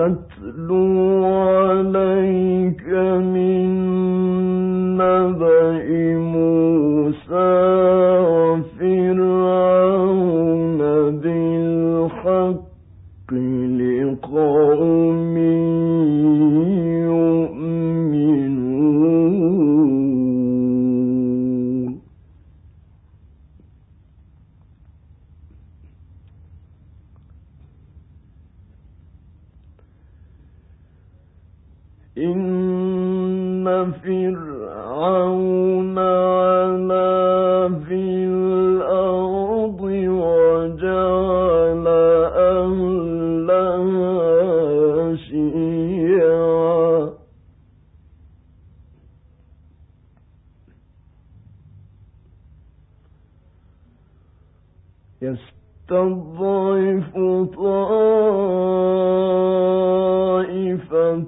张子路。يستضعف طائفة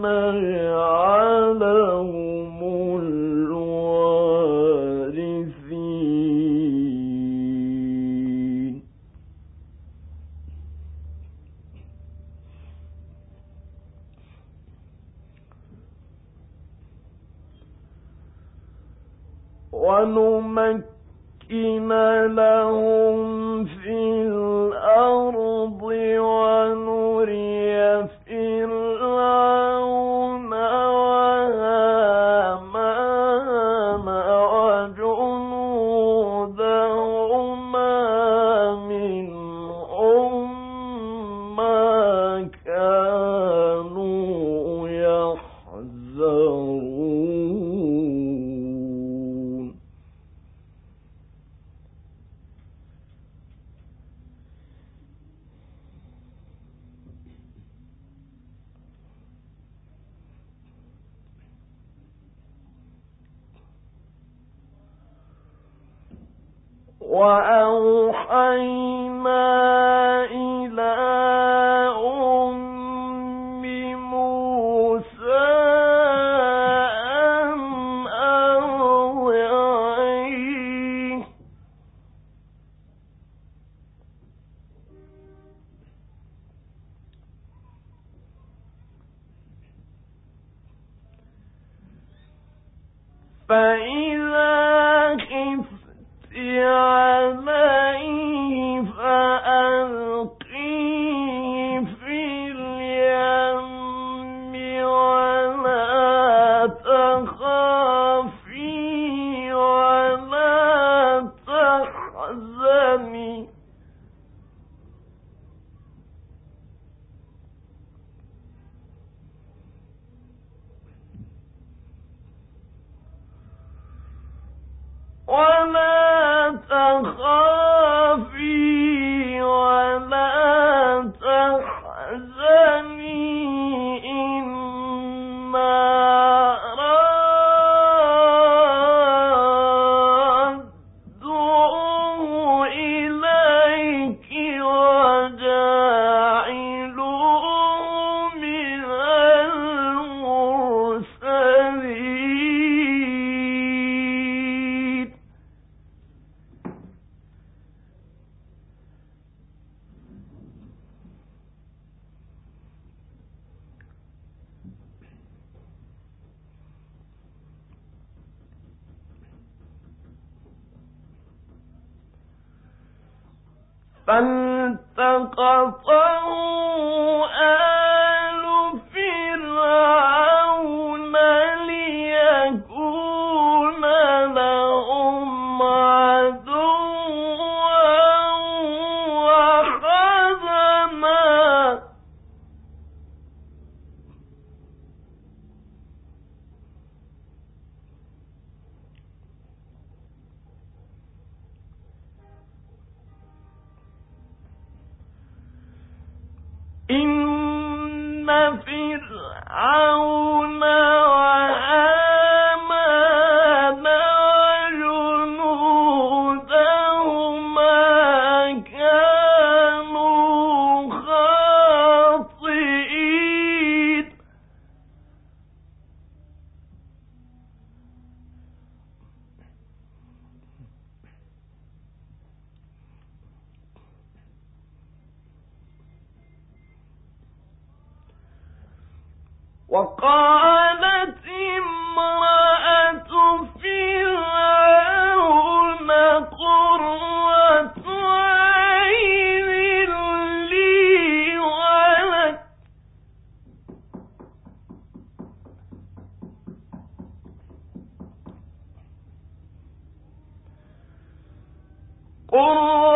mơ وأوحينا فانتقطوا قُرَّ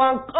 وقال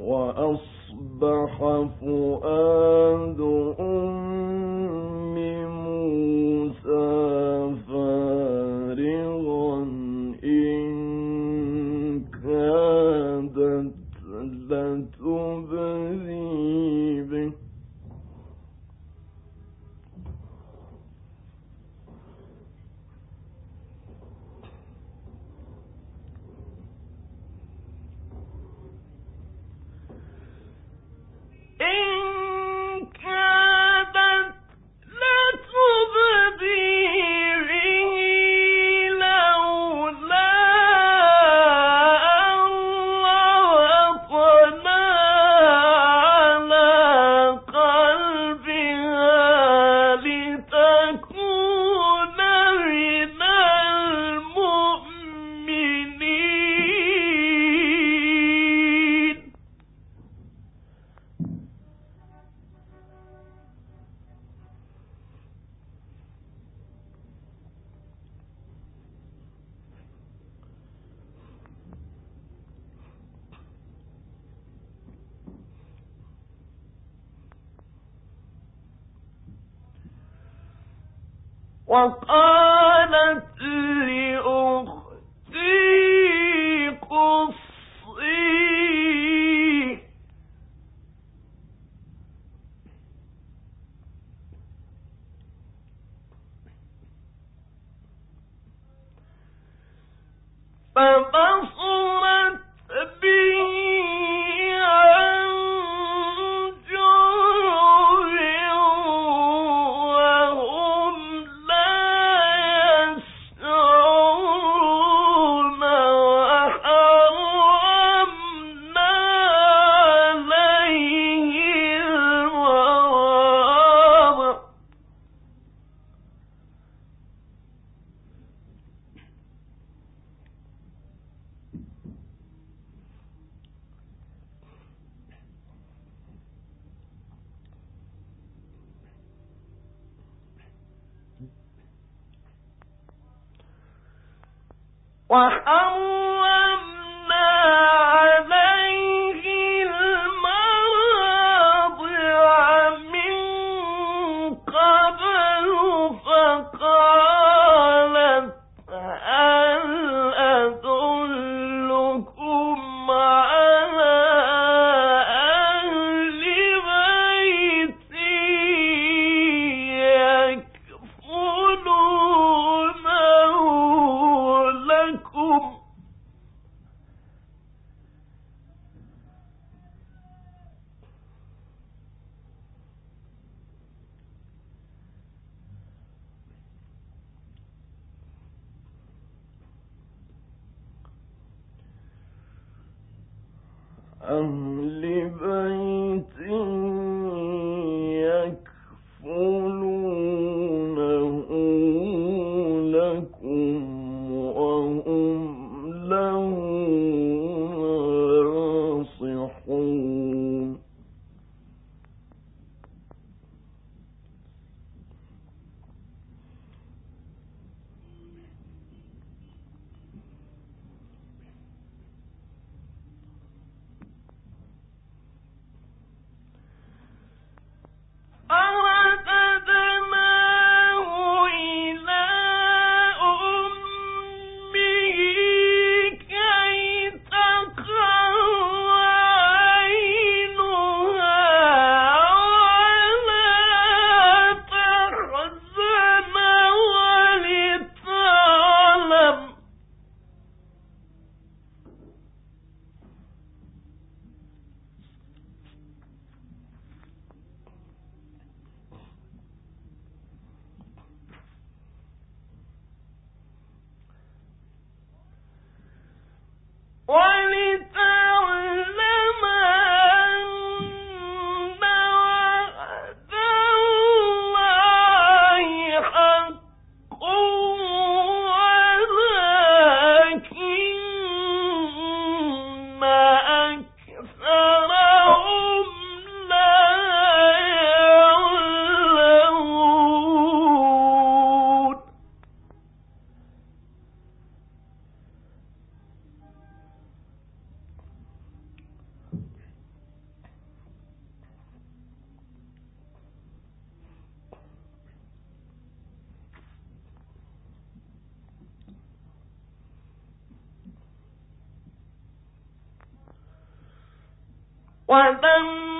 وأصبح فؤاد أم spoke وكذلك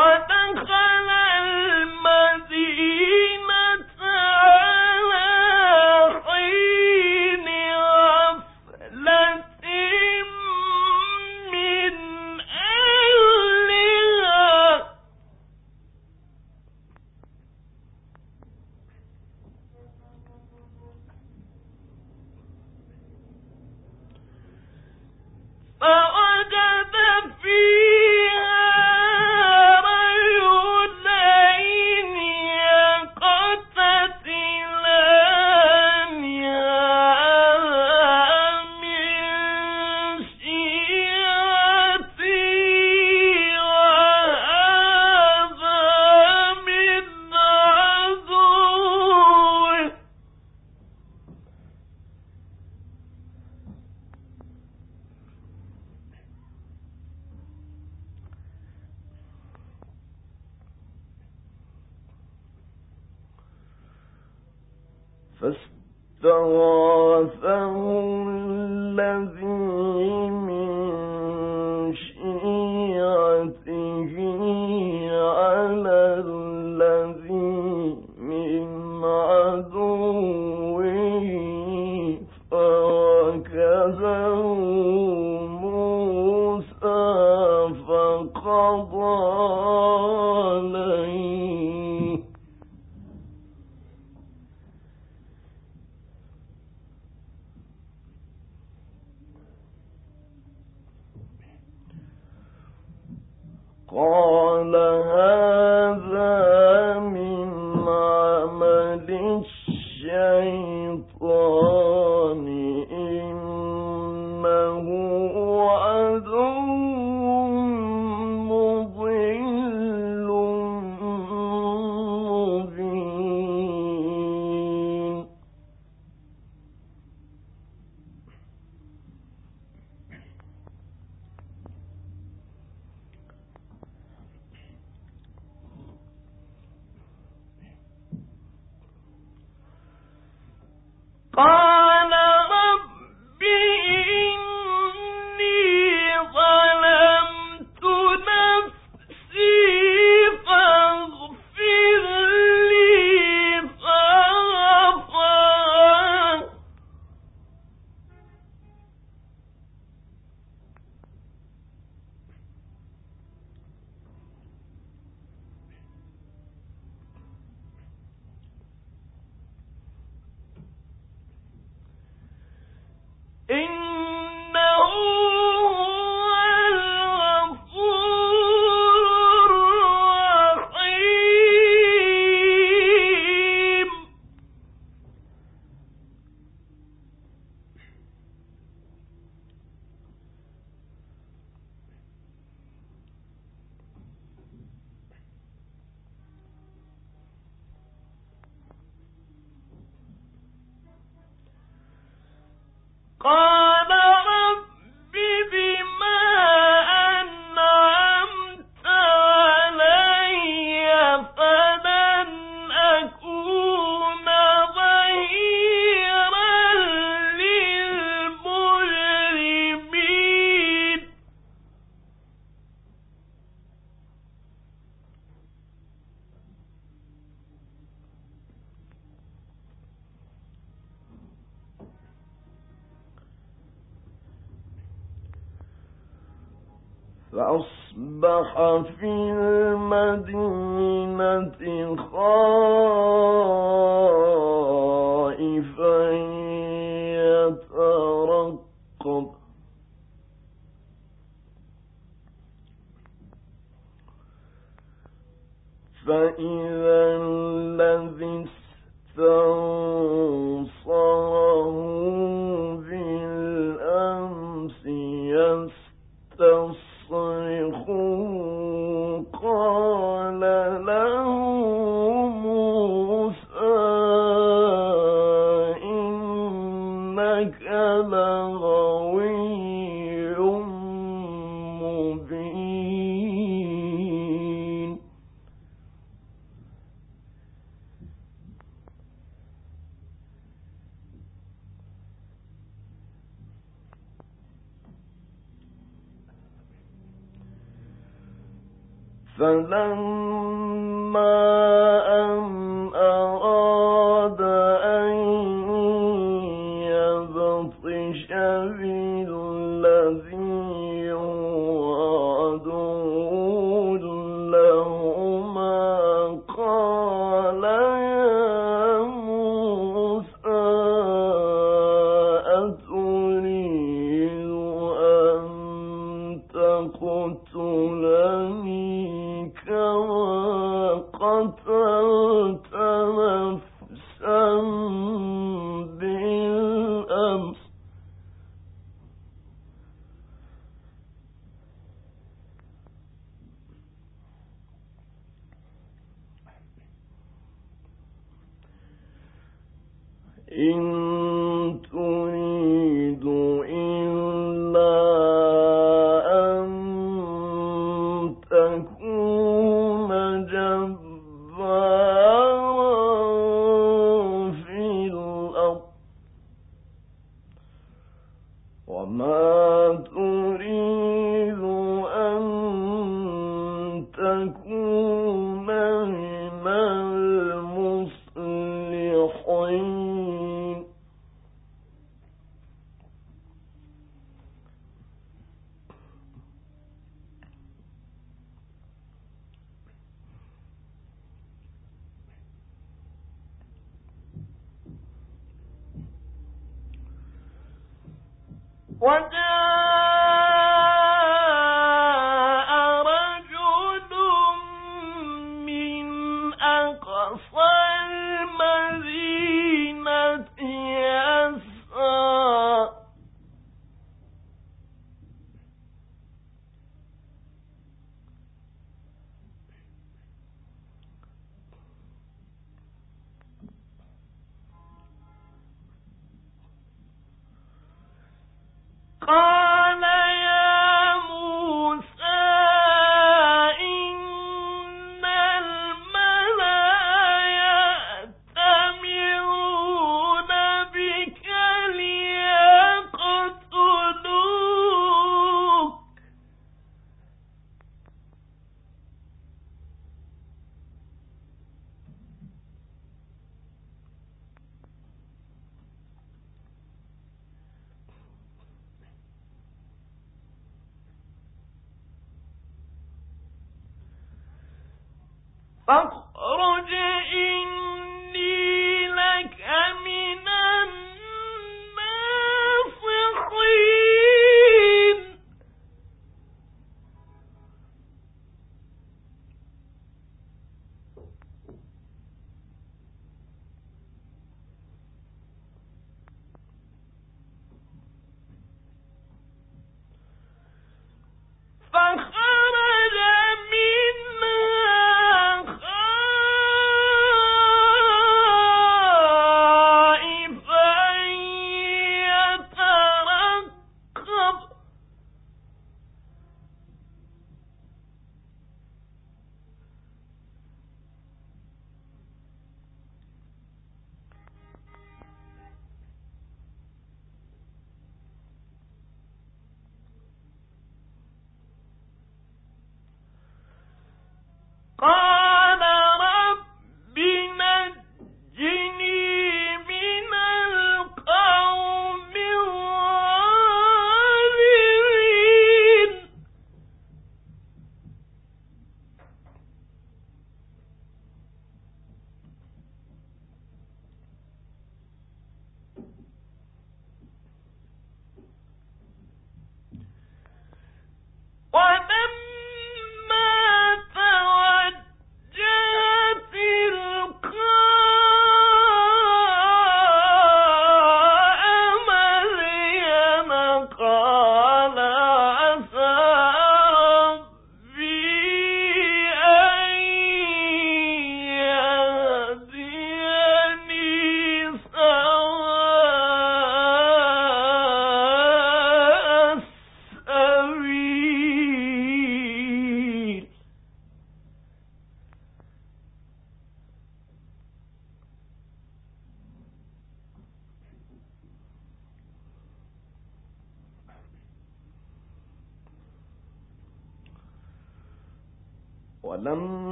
ودخل قال فإذا الذي استنصره يبطش فاخرج إني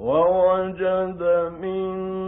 ووجد من